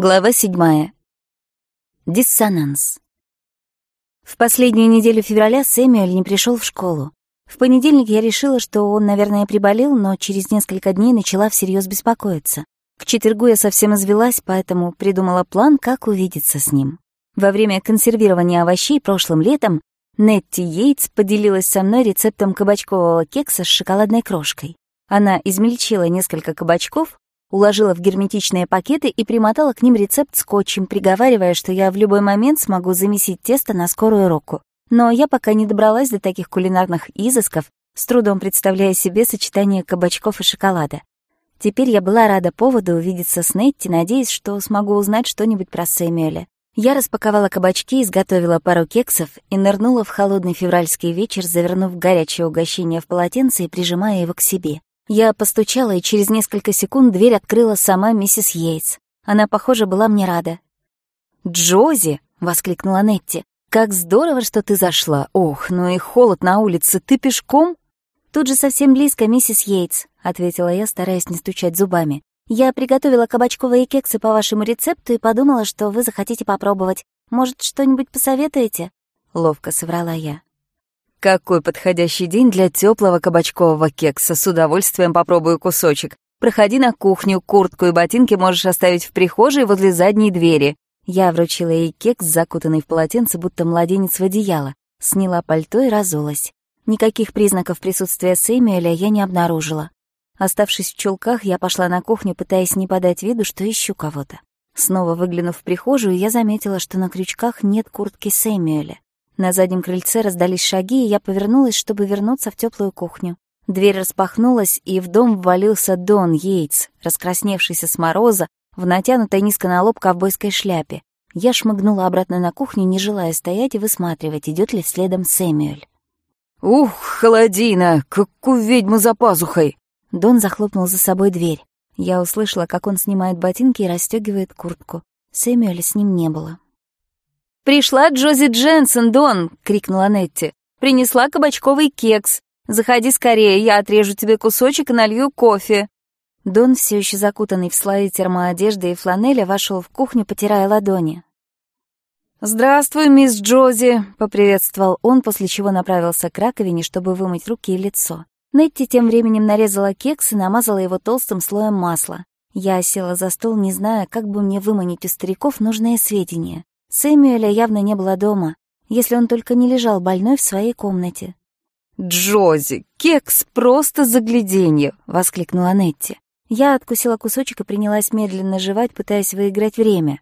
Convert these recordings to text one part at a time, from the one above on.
Глава седьмая. Диссонанс. В последнюю неделю февраля Сэмюэль не пришел в школу. В понедельник я решила, что он, наверное, приболел, но через несколько дней начала всерьез беспокоиться. К четвергу я совсем извелась, поэтому придумала план, как увидеться с ним. Во время консервирования овощей прошлым летом Нетти Йейтс поделилась со мной рецептом кабачкового кекса с шоколадной крошкой. Она измельчила несколько кабачков, Уложила в герметичные пакеты и примотала к ним рецепт скотчем, приговаривая, что я в любой момент смогу замесить тесто на скорую руку. Но я пока не добралась до таких кулинарных изысков, с трудом представляя себе сочетание кабачков и шоколада. Теперь я была рада поводу увидеться с Нетти, надеясь, что смогу узнать что-нибудь про Сэмюэля. Я распаковала кабачки, изготовила пару кексов и нырнула в холодный февральский вечер, завернув горячее угощение в полотенце и прижимая его к себе. Я постучала, и через несколько секунд дверь открыла сама миссис Йейтс. Она, похоже, была мне рада. «Джози!» — воскликнула Нетти. «Как здорово, что ты зашла! Ох, ну и холод на улице! Ты пешком?» «Тут же совсем близко, миссис Йейтс», — ответила я, стараясь не стучать зубами. «Я приготовила кабачковые кексы по вашему рецепту и подумала, что вы захотите попробовать. Может, что-нибудь посоветуете?» Ловко соврала я. Какой подходящий день для теплого кабачкового кекса. С удовольствием попробую кусочек. Проходи на кухню, куртку и ботинки можешь оставить в прихожей возле задней двери. Я вручила ей кекс, закутанный в полотенце, будто младенец в одеяло. Сняла пальто и разулась. Никаких признаков присутствия Сэмюэля я не обнаружила. Оставшись в чулках, я пошла на кухню, пытаясь не подать виду, что ищу кого-то. Снова выглянув в прихожую, я заметила, что на крючках нет куртки Сэмюэля. На заднем крыльце раздались шаги, и я повернулась, чтобы вернуться в теплую кухню. Дверь распахнулась, и в дом ввалился Дон Йейтс, раскрасневшийся с мороза, в натянутой низко на лоб ковбойской шляпе. Я шмыгнула обратно на кухню, не желая стоять и высматривать, идет ли следом Сэмюэль. «Ух, холодина, как у ведьмы за пазухой!» Дон захлопнул за собой дверь. Я услышала, как он снимает ботинки «Пришла Джози Дженсен, Дон!» — крикнула Нетти. «Принесла кабачковый кекс. Заходи скорее, я отрежу тебе кусочек и налью кофе». Дон, все еще закутанный в слои термоодежды и фланеля, вошел в кухню, потирая ладони. «Здравствуй, мисс Джози!» — поприветствовал он, после чего направился к раковине, чтобы вымыть руки и лицо. Нетти тем временем нарезала кекс и намазала его толстым слоем масла. Я села за стол, не зная, как бы мне выманить у стариков нужные сведения. Сэмюэля явно не было дома, если он только не лежал больной в своей комнате. «Джози, кекс просто загляденье!» — воскликнула Нетти. Я откусила кусочек и принялась медленно жевать, пытаясь выиграть время.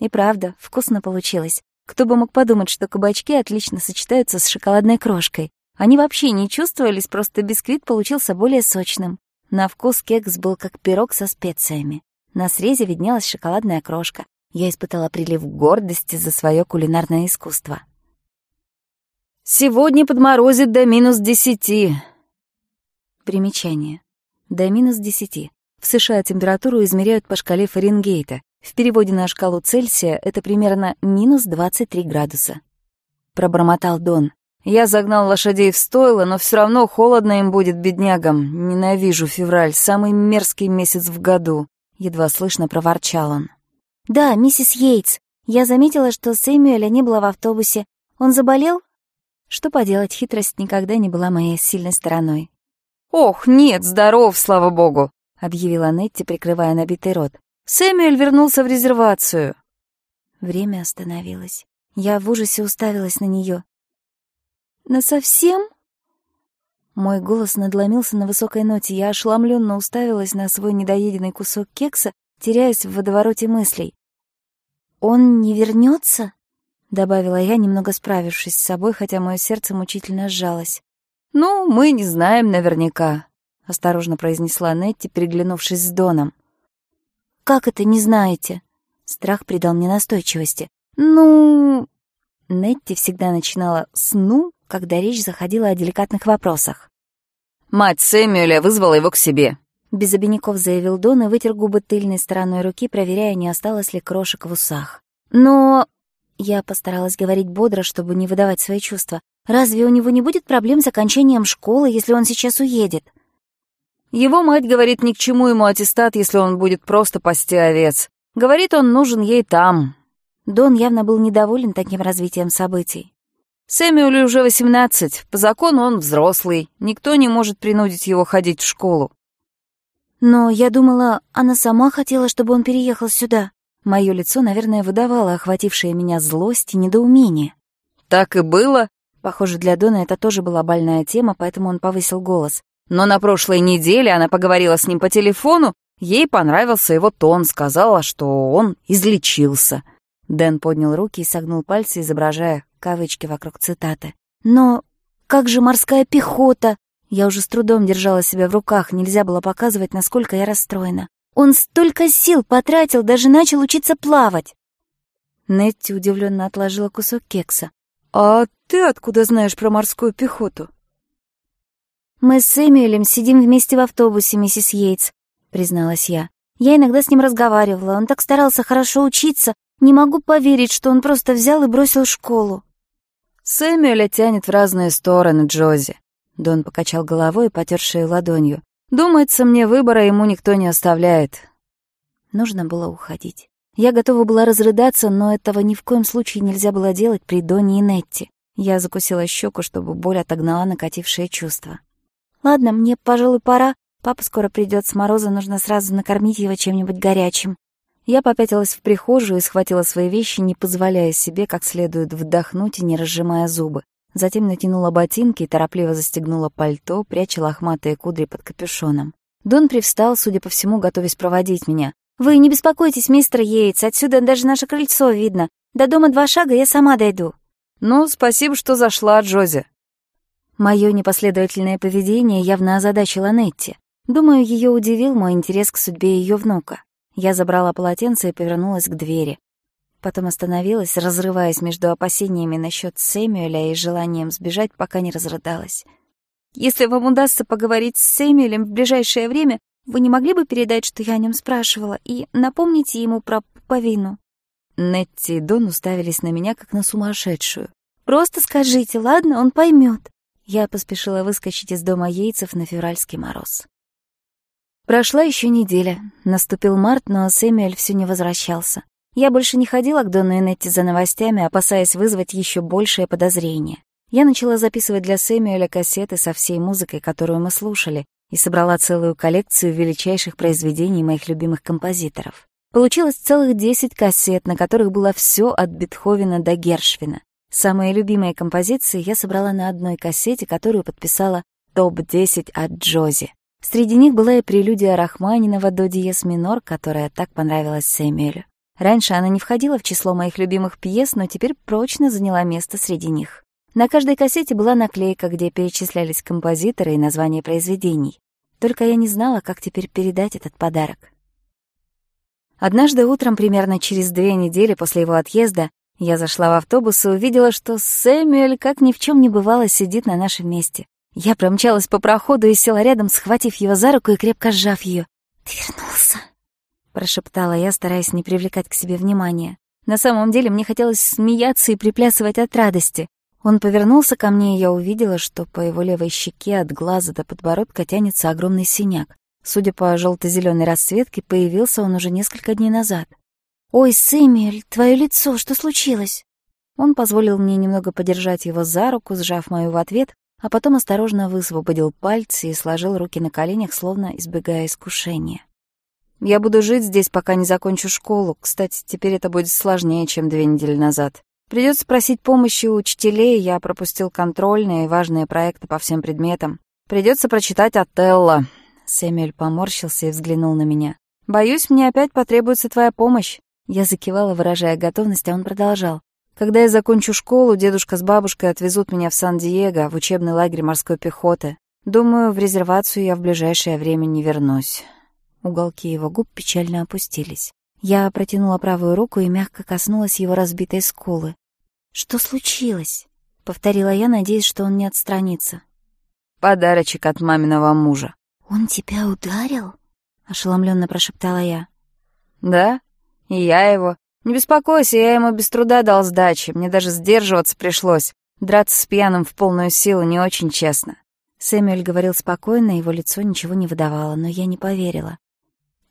И правда, вкусно получилось. Кто бы мог подумать, что кабачки отлично сочетаются с шоколадной крошкой. Они вообще не чувствовались, просто бисквит получился более сочным. На вкус кекс был как пирог со специями. На срезе виднелась шоколадная крошка, я испытала прилив гордости за свое кулинарное искусство. «Сегодня подморозит до минус десяти». Примечание. До минус десяти. В США температуру измеряют по шкале Фаренгейта. В переводе на шкалу Цельсия это примерно минус двадцать три градуса. Пробормотал Дон. «Я загнал лошадей в стойло, но все равно холодно им будет, беднягам. Ненавижу февраль, самый мерзкий месяц в году», — едва слышно проворчал он. Да, миссис Йейтс. Я заметила, что Сэмюэля не было в автобусе. Он заболел? Что поделать, хитрость никогда не была моей сильной стороной. «Ох, нет, здоров, слава богу!» — объявила Нетти, прикрывая набитый рот. «Сэмюэль вернулся в резервацию!» Время остановилось. Я в ужасе уставилась на нее. «Насовсем?» Мой голос надломился на высокой ноте. Я ошеломленно уставилась на свой недоеденный кусок кекса, теряясь в водовороте мыслей. «Он не вернется? добавила я, немного справившись с собой, хотя мое сердце мучительно сжалось. «Ну, мы не знаем наверняка», — осторожно произнесла Нетти, переглянувшись с Доном. «Как это не знаете?» Страх придал мне настойчивости. «Ну...» Нетти всегда начинала с «ну», когда речь заходила о деликатных вопросах. «Мать Сэмюэля вызвала Безобиняков заявил Дон и вытер губы тыльной стороной руки, проверяя, не осталось ли крошек в усах. «Но...» Я постаралась говорить бодро, чтобы не выдавать свои чувства. «Разве у него не будет проблем с окончанием школы, если он сейчас уедет?» Его мать говорит, ни к чему ему аттестат, если он будет просто пасти овец. Говорит, он нужен ей там. Дон явно был недоволен таким развитием событий. Сэмюэлю уже восемнадцать, по закону он взрослый, никто не может принудить его ходить в школу. Но я думала, она сама хотела, чтобы он переехал сюда. Мое лицо, наверное, выдавало охватившее меня злость и недоумение. «Так и было?» Похоже, для Дона это тоже была больная тема, поэтому он повысил голос. «Но на прошлой неделе она поговорила с ним по телефону. Ей понравился его тон, сказала, что он излечился». Дэн поднял руки и согнул пальцы, изображая кавычки вокруг цитаты. «Но как же морская пехота, я уже с трудом держала себя в руках, нельзя было показывать, насколько я расстроена. Он столько сил потратил, даже начал учиться плавать. Нетти удивленно отложила кусок кекса. «А ты откуда знаешь про морскую пехоту?» «Мы с Эмюэлем сидим вместе в автобусе, миссис Йейтс», — призналась я. «Я иногда с ним разговаривала, он так старался хорошо учиться. Не могу поверить, что он просто взял и бросил школу». «Сэмюэля тянет в разные стороны, Джози», Дон покачал головой, потершей ладонью. «Думается мне, выбора ему никто не оставляет». Нужно было уходить. Я готова была разрыдаться, но этого ни в коем случае нельзя было делать при Доне и Нетти. Я закусила щеку, чтобы боль отогнала накатившее чувство. «Ладно, мне, пожалуй, пора. Папа скоро придет с мороза, нужно сразу накормить его чем-нибудь горячим». Я попятилась в прихожую и схватила свои вещи, не позволяя себе как следует вдохнуть и не разжимая зубы. Затем натянула ботинки и торопливо застегнула пальто, пряча лохматые кудри под капюшоном. Дон привстал, судя по всему, готовясь проводить меня. «Вы не беспокойтесь, мистер Йейтс, отсюда даже наше крыльцо видно. До дома два шага, я сама дойду». «Ну, спасибо, что зашла, Джози». Мое непоследовательное поведение явно озадачило Нетти. Думаю, ее удивил мой интерес к судьбе ее внука. Я забрала полотенце и повернулась к двери. Потом остановилась, разрываясь между опасениями насчет Сэмюэля и желанием сбежать, пока не разрыдалась. «Если вам удастся поговорить с Сэмюэлем в ближайшее время, вы не могли бы передать, что я о нем спрашивала, и напомните ему про пуповину?» Нетти и Дон уставились на меня, как на сумасшедшую. «Просто скажите, ладно, он поймет. Я поспешила выскочить из дома яйцев на февральский мороз. Прошла еще неделя. Наступил март, но Я больше не ходила к Донной Нетти за новостями, опасаясь вызвать еще большее подозрение. Я начала записывать для Сэмюэля кассеты со всей музыкой, которую мы слушали, и собрала целую коллекцию величайших произведений моих любимых композиторов. Получилось целых 10 кассет, на которых было все от Бетховена до Гершвина. Самые любимые композиции я собрала на одной кассете, которую подписала «Топ-10 от Джози». Среди них была и прелюдия Рахманинова до диез минор, которая так понравилась Сэмюэлю. Раньше она не входила в число моих любимых пьес, но теперь прочно заняла место среди них. На каждой кассете была наклейка, где перечислялись композиторы и названия произведений. Только я не знала, как теперь передать этот подарок. Однажды утром, примерно через две недели после его отъезда, я зашла в автобус и увидела, что Сэмюэль, как ни в чем не бывало, сидит на нашем месте. Я промчалась по проходу и села рядом, схватив его за руку и крепко сжав ее. «Ты вернулся!» прошептала я, стараясь не привлекать к себе внимания. На самом деле мне хотелось смеяться и приплясывать от радости. Он повернулся ко мне, и я увидела, что по его левой щеке от глаза до подбородка тянется огромный синяк. Судя по желто зеленой расцветке, появился он уже несколько дней назад. «Ой, Сэмюэль, твое лицо, что случилось?» Он позволил мне немного подержать его за руку, сжав мою в ответ, а потом осторожно высвободил пальцы и сложил Я буду жить здесь, пока не закончу школу. Кстати, теперь это будет сложнее, чем две недели назад. Придется просить помощи у учителей, я пропустил контрольные и важные проекты по всем предметам. Придется прочитать «Отелло». Сэмюэль поморщился и взглянул на меня. «Боюсь, мне опять потребуется твоя помощь». Я закивала, выражая готовность, а он продолжал. «Когда я закончу школу, дедушка с бабушкой отвезут меня в Сан-Диего, в учебный лагерь морской пехоты. Думаю, в резервацию я в ближайшее время не вернусь» уголки его губ печально опустились. Я протянула правую руку и мягко коснулась его разбитой скулы. «Что случилось?» — повторила я, надеясь, что он не отстранится. «Подарочек от маминого мужа». «Он тебя ударил?» — ошеломленно прошептала я. «Да, и я его. Не беспокойся, я ему без труда дал сдачи, мне даже сдерживаться пришлось. Драться с пьяным в полную силу не очень честно». Сэмюэль говорил спокойно, его лицо ничего не выдавало, но я не поверила.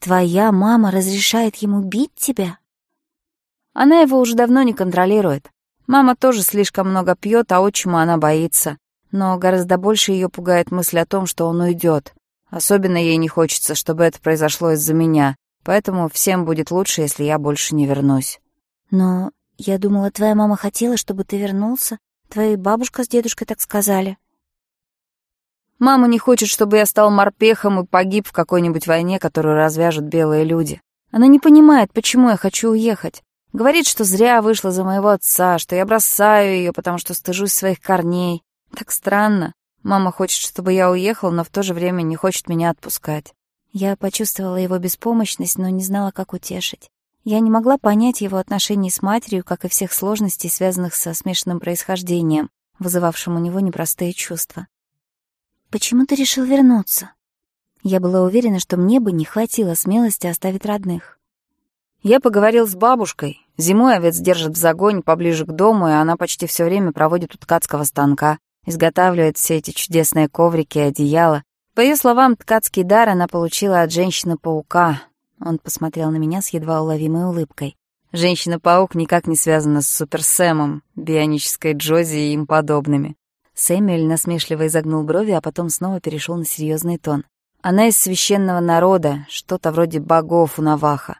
Твоя мама разрешает ему бить тебя? Она его уже давно не контролирует. Мама тоже слишком много пьет, а отчима она боится. Но гораздо больше ее пугает мысль о том, что он уйдет. Особенно ей не хочется, чтобы это произошло из-за меня. Поэтому всем будет лучше, если я больше не вернусь. Но я думала, твоя мама хотела, чтобы ты вернулся. Твоя бабушка с дедушкой так сказали. Мама не хочет, чтобы я стал морпехом и погиб в какой-нибудь войне, которую развяжут белые люди. Она не понимает, почему я хочу уехать. Говорит, что зря вышла за моего отца, что я бросаю ее, потому что стыжусь своих корней. Так странно. Мама хочет, чтобы я уехал, но в то же время не хочет меня отпускать. Я почувствовала его беспомощность, но не знала, как утешить. Я не могла понять его отношений с матерью, как и всех сложностей, связанных со смешанным происхождением, вызывавшим у него непростые чувства почему ты решил вернуться?» Я была уверена, что мне бы не хватило смелости оставить родных. «Я поговорил с бабушкой. Зимой овец держат в загоне поближе к дому, и она почти все время проводит у ткацкого станка, изготавливает все эти чудесные коврики и одеяла. По ее словам, ткацкий дар она получила от женщины-паука». Он посмотрел на меня с едва уловимой улыбкой. «Женщина-паук никак не связана с Суперсэмом, бионической Джози и им подобными. Сэмюэль насмешливо изогнул брови, а потом снова перешел на серьезный тон. Она из священного народа, что-то вроде богов у Наваха.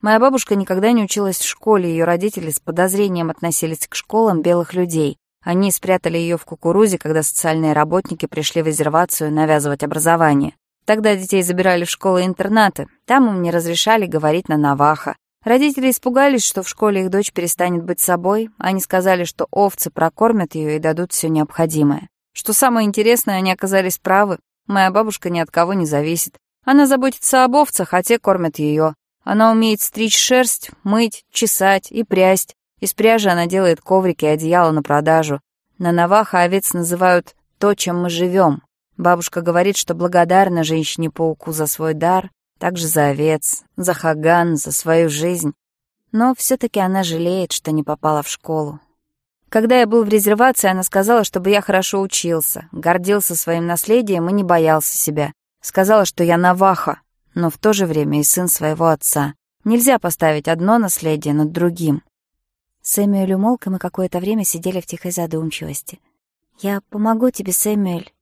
Моя бабушка никогда не училась в школе, ее родители с подозрением относились к школам белых людей. Они спрятали ее в кукурузе, когда социальные работники пришли в резервацию навязывать образование. Тогда детей забирали в школы-интернаты, там им не разрешали говорить на Наваха. Родители испугались, что в школе их дочь перестанет быть собой. Они сказали, что овцы прокормят ее и дадут все необходимое. Что самое интересное, они оказались правы. Моя бабушка ни от кого не зависит. Она заботится об овцах, а те кормят ее. Она умеет стричь шерсть, мыть, чесать и прясть. Из пряжи она делает коврики и одеяла на продажу. На Наваха овец называют «то, чем мы живем». Бабушка говорит, что благодарна женщине-пауку за свой дар, также за овец, за Хаган, за свою жизнь. Но все таки она жалеет, что не попала в школу. Когда я был в резервации, она сказала, чтобы я хорошо учился, гордился своим наследием и не боялся себя. Сказала, что я наваха, но в то же время и сын своего отца. Нельзя поставить одно наследие над другим. Сэмюэль умолк, и мы какое-то время сидели в тихой задумчивости. «Я помогу тебе, Сэмюэль».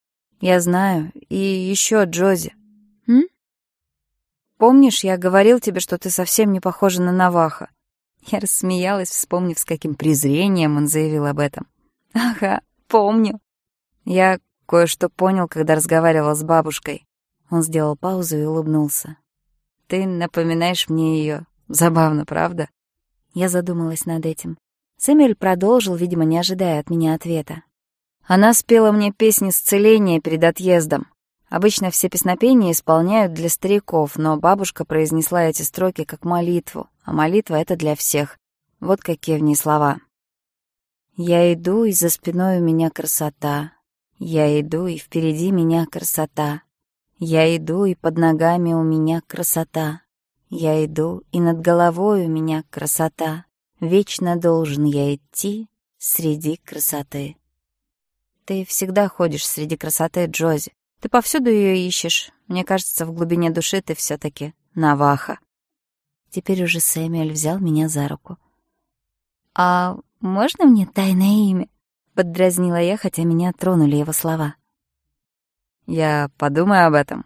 «Я знаю. И еще Джози». «М?» «Помнишь, я говорил тебе, что ты совсем не похожа на Наваха?» Я рассмеялась, вспомнив, с каким презрением он заявил об этом. «Ага, помню». Я кое-что понял, когда разговаривал с бабушкой. Он сделал паузу и улыбнулся. «Ты напоминаешь мне ее. Забавно, правда?» Я задумалась над этим. Сэмюэль продолжил, видимо, не ожидая от меня ответа. Она спела мне песни с перед отъездом. Обычно все песнопения исполняют для стариков, но бабушка произнесла эти строки как молитву, а молитва — это для всех. Вот какие в ней слова. «Я иду, и за спиной у меня красота. Я иду, и впереди меня красота. Я иду, и под ногами у меня красота. Я иду, и над головой у меня красота. Вечно должен я идти среди красоты». Ты всегда ходишь среди красоты, Джози. Ты повсюду ее ищешь. Мне кажется, в глубине души ты все таки наваха. Теперь уже Сэмюэль взял меня за руку. «А можно мне тайное имя?» — поддразнила я, хотя меня тронули его слова. «Я подумаю об этом».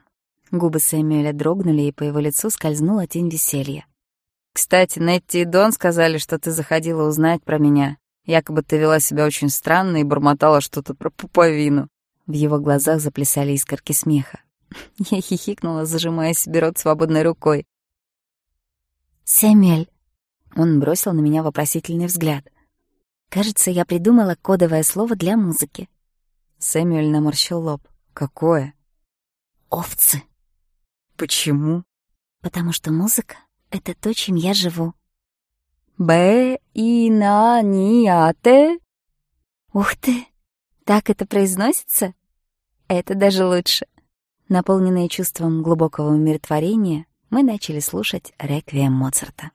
Губы Сэмюэля дрогнули, и по его лицу скользнула тень веселья. «Кстати, Нетти и Дон сказали, что ты заходила узнать про меня. Якобы ты вела себя очень странно и бормотала что-то про пуповину. В его глазах заплясали искорки смеха. Я хихикнула, зажимая себе рот свободной рукой. «Сэмюэль!» Он бросил на меня вопросительный взгляд. «Кажется, я придумала кодовое слово для музыки». Сэмюэль наморщил лоб. «Какое?» «Овцы». «Почему?» «Потому что музыка — это Так это произносится? Это даже лучше. Наполненные чувством глубокого умиротворения, мы начали слушать реквием Моцарта.